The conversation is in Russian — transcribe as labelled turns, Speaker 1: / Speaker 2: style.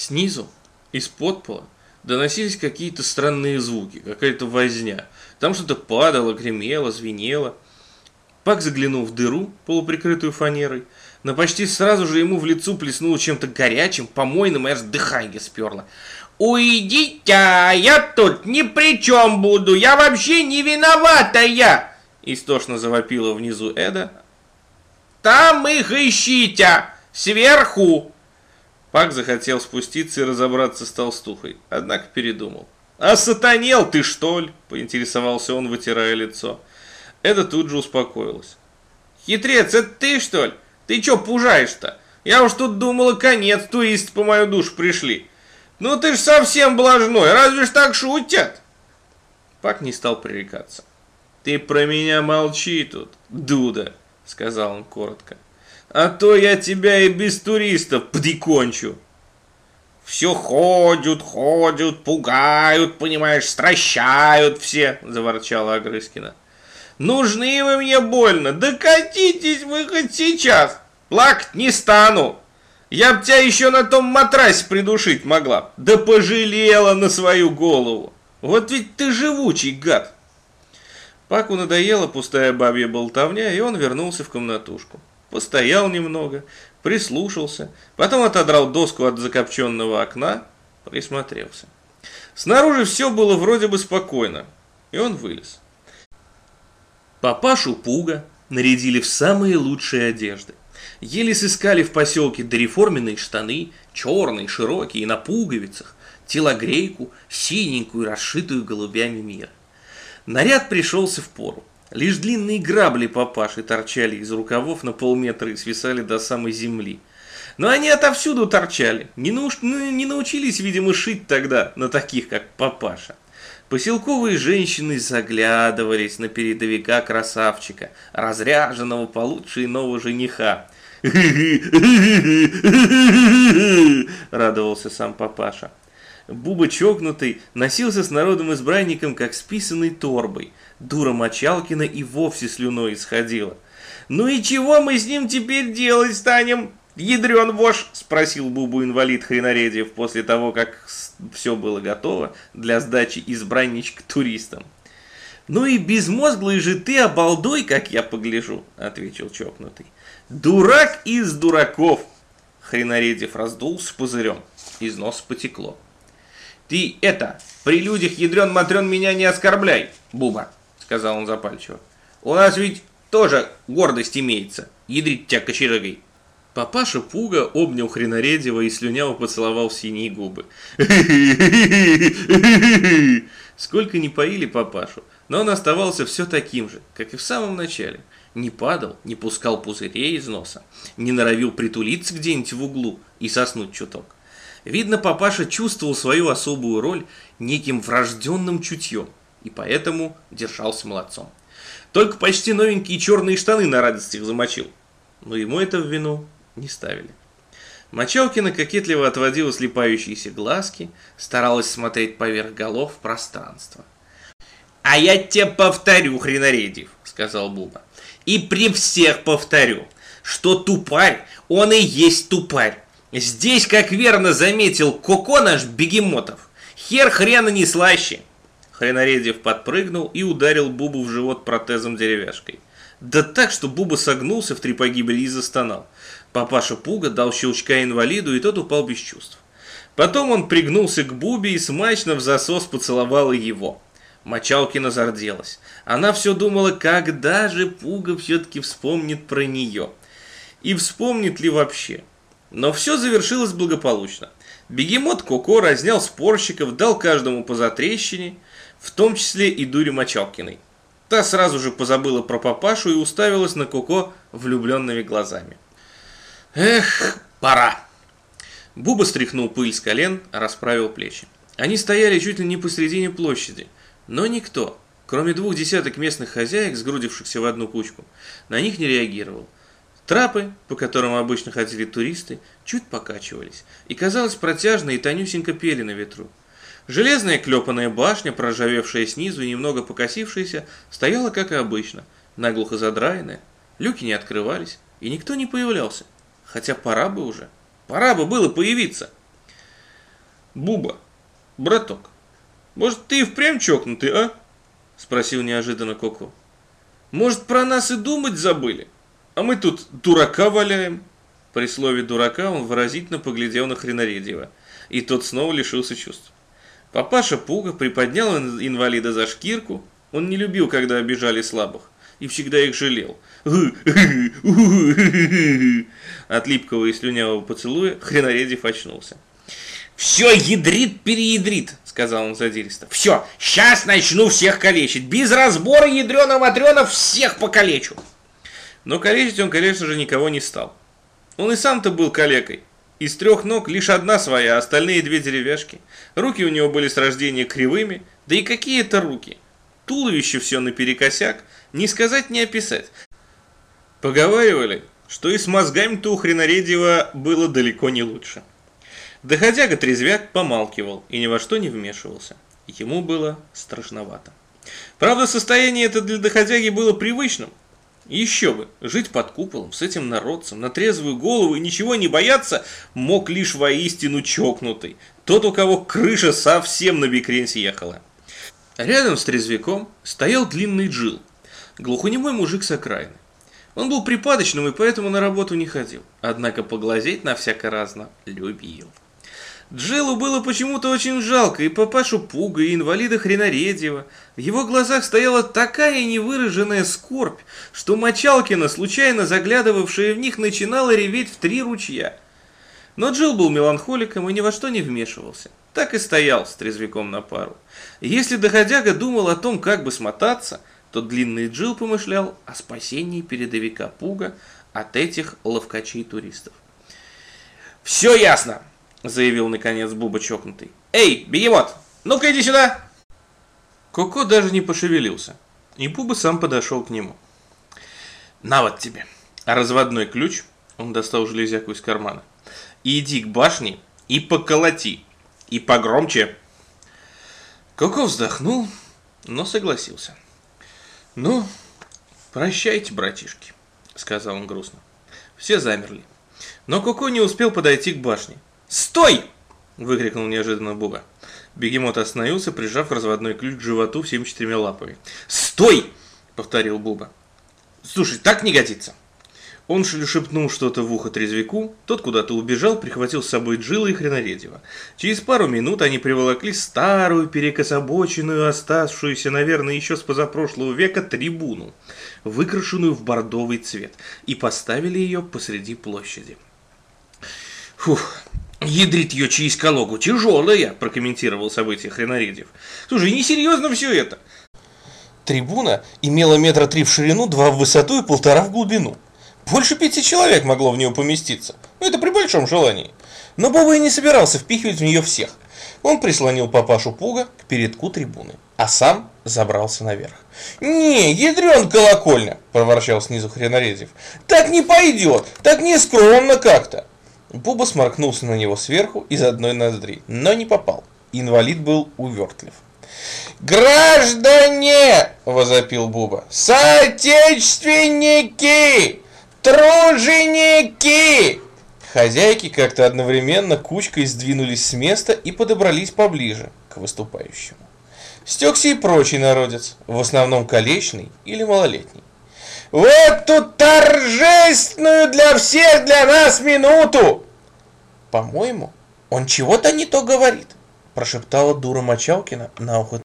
Speaker 1: Снизу, из-под пола, доносились какие-то странные звуки, какая-то возня. Там что-то падало, гремело, звенело. Пак заглянул в дыру, полуприкрытую фанерой, но почти сразу же ему в лицо плеснуло чем-то горячим, помойным, и аж дыхание сперло. «Уйдите, я тут ни при чем буду, я вообще не виноватая!» Истошно завопила внизу Эда. «Там их ищите! Сверху!» Пак захотел спуститься и разобраться с толстухой, однако передумал. «А сатанел ты, что ли?» – поинтересовался он, вытирая лицо. Эда тут же успокоилась. «Хитрец, это ты, что ли? Ты чё пужаешь-то? Я уж тут думала, конец, туристы по мою душу пришли. Ну ты ж совсем блажной, разве ж так шутят?» Пак не стал пререкаться. «Ты про меня молчи тут, дуда», — сказал он коротко. «А то я тебя и без туристов прикончу». «Все ходят, ходят, пугают, понимаешь, стращают все», — заворчала Агрыскина. «Нужны вы мне больно, докатитесь вы хоть сейчас, плакать не стану». Я б тебя еще на том матрасе придушить могла. Да пожалела на свою голову. Вот ведь ты живучий гад. Паку надоела пустая бабья болтовня, и он вернулся в комнатушку. Постоял немного, прислушался, потом отодрал доску от закопченного окна, присмотрелся. Снаружи все было вроде бы спокойно, и он вылез. Папашу Пуга нарядили в самые лучшие одежды. Еле сыскали в поселке дореформенные штаны, черные, широкие, на пуговицах, телогрейку, синенькую, расшитую голубями мира. Наряд пришелся в пору. Лишь длинные грабли папаши торчали из рукавов на полметра и свисали до самой земли. Но они отовсюду торчали, не, науч... Ну, не научились, видимо, шить тогда на таких, как папаша. Поселковые женщины заглядывались на передовика красавчика, разряженного получше иного жениха, радовался сам папаша. Буба чокнутый носился с народом-избранником, как с торбой. Дура Мочалкина и вовсе слюной исходила. «Ну и чего мы с ним теперь делать станем?» «Ядрен вож!» – спросил Бубу-инвалид Хренаредьев после того, как все было готово для сдачи избранничка туристам. «Ну и безмозглый же ты обалдой, как я погляжу», – ответил чокнутый. «Дурак из дураков!» Хренаредев раздулся пузырем. Из носа потекло. «Ты это, при людях ядрен-матрен меня не оскорбляй, Буба!» Сказал он запальчиво. «У нас ведь тоже гордость имеется, ядрить тебя кочерыгой!» Папаша Пуга обнял Хренаредева и слюняво поцеловал синие губы. Сколько не поили папашу, но он оставался все таким же, как и в самом начале – не падал, не пускал пузырей из носа, не норовил притулиться где-нибудь в углу и соснуть чуток. Видно, папаша чувствовал свою особую роль неким врожденным чутьем, и поэтому держался молодцом. Только почти новенькие черные штаны на радостях замочил, но ему это в вину не ставили. Мочалкина кокетливо отводила слепающиеся глазки, старалась смотреть поверх голов в пространство. «А я тебе повторю, хренаредив», — сказал Буба. И при всех повторю, что тупарь, он и есть тупарь. Здесь, как верно заметил Коко наш Бегемотов, хер хрена не слаще. Хренаредев подпрыгнул и ударил Бубу в живот протезом деревяшкой. Да так, что Буба согнулся в три погибели и застонал. Папаша Пуга дал щелчка инвалиду, и тот упал без чувств. Потом он пригнулся к Бубе и смачно в засос поцеловал его. Мочалкина зарделась. Она все думала, когда же Пуга все-таки вспомнит про нее. И вспомнит ли вообще. Но все завершилось благополучно. Бегемот Коко разнял спорщиков, дал каждому по затрещине, в том числе и Дуре Мочалкиной. Та сразу же позабыла про папашу и уставилась на Коко влюбленными глазами. «Эх, пора!» Буба стряхнул пыль с колен, расправил плечи. Они стояли чуть ли не посредине площади – но никто, кроме двух десяток местных хозяек, сгрудившихся в одну кучку, на них не реагировал. Трапы, по которым обычно ходили туристы, чуть покачивались, и, казалось, протяжно и тонюсенько пели на ветру. Железная клепанная башня, проржавевшая снизу и немного покосившаяся, стояла, как и обычно, наглухо задраенная, люки не открывались, и никто не появлялся. Хотя пора бы уже, пора бы было появиться. Буба, браток, может, ты и впрямь чокнутый, а? Спросил неожиданно Коко. Может, про нас и думать забыли? А мы тут дурака валяем. При слове дурака он выразительно поглядел на Хренаредьева, и тот снова лишился чувств. Папаша Пуга приподнял инвалида за шкирку, он не любил, когда обижали слабых, и всегда их жалел. От липкого и слюнявого поцелуя Хренаредьев очнулся.
Speaker 2: «Все ядрит переядрит», — сказал он задиристо. «Все, сейчас начну всех калечить. Без разбора ядрена-матрена всех покалечу».
Speaker 1: Но калечить он, конечно же, никого не стал. Он и сам-то был калекой. Из трех ног лишь одна своя, остальные две деревяшки. Руки у него были с рождения кривыми, да и какие это руки. Туловище все наперекосяк, не сказать, не описать. Поговаривали, что и с мозгами-то у Хренаредьева было далеко не лучше. Доходяга трезвяк помалкивал и ни во что не вмешивался. Ему было страшновато. Правда, состояние это для доходяги было привычным, еще бы, жить под куполом с этим народцем на трезвую голову и ничего не бояться мог лишь воистину чокнутый. Тот, у кого крыша совсем на бекрень съехала. Рядом с трезвяком стоял длинный джил, глухонемой мужик с окраины. Он был припадочным и поэтому на работу не ходил, однако поглазеть на всяко разно любил. Джилу было почему-то очень жалко и папашу Пуга, и инвалида Хренаредьева. В его глазах стояла такая невыраженная скорбь, что Мочалкина, случайно заглядывавшая в них, начинала реветь в три ручья. Но Джил был меланхоликом и ни во что не вмешивался. Так и стоял с трезвяком на пару. если доходяга думал о том, как бы смотаться, то длинный Джил помышлял о спасении передовика Пуга от этих ловкачей-туристов.
Speaker 2: «Все ясно!» Заявил наконец Буба чокнутый. «Эй, бегемот, ну-ка иди сюда!»
Speaker 1: Коко даже не пошевелился, и Буба сам подошел к нему. «На вот тебе, а разводной ключ!» Он достал железяку из кармана. «Иди к башне и поколоти, и погромче!» Коко вздохнул, но согласился. «Ну, прощайте, братишки», — сказал он грустно. Все замерли. Но Коко не успел подойти к башне. «Стой!» – выкрикнул неожиданно Буба. Бегемот остановился, прижав разводной ключ к животу всеми четырьмя лапами. «Стой!» – повторил Буба. «Слушай, так не годится!» Он шепнул что-то в ухо трезвяку, тот куда-то убежал, прихватил с собой Джилла и Хренаредьева. Через пару минут они приволокли старую, перекособоченную, оставшуюся, наверное, еще с позапрошлого века трибуну, выкрашенную в бордовый цвет, и поставили ее посреди площади. Фух, Ядрит ее через кологу, тяжелая, прокомментировал событие Хренаредьев. Слушай, несерьезно все это. Трибуна имела метра три в ширину, два в высоту и полтора в глубину. Больше пяти человек могло в нее поместиться. Ну, это при большом желании. Но Боба и не собирался впихивать в нее всех. Он прислонил папашу Пуга к передку трибуны, а сам забрался наверх. «Не, ядрен колокольня!» – проворчал снизу Хренаредьев. «Так не пойдет, так не скромно как-то!» Буба сморкнулся на него сверху из одной ноздри, но не попал. Инвалид был увертлив.
Speaker 2: «Граждане!» – возопил Буба. «Соотечественники! Труженики!»
Speaker 1: Хозяйки как-то одновременно кучкой сдвинулись с места и подобрались поближе к выступающему. Стекся и прочий народец, в основном колечный или малолетний.
Speaker 2: В эту торжественную для всех для нас минуту!»
Speaker 3: «По-моему, он чего-то не то говорит», прошептала дура Мочалкина на ухо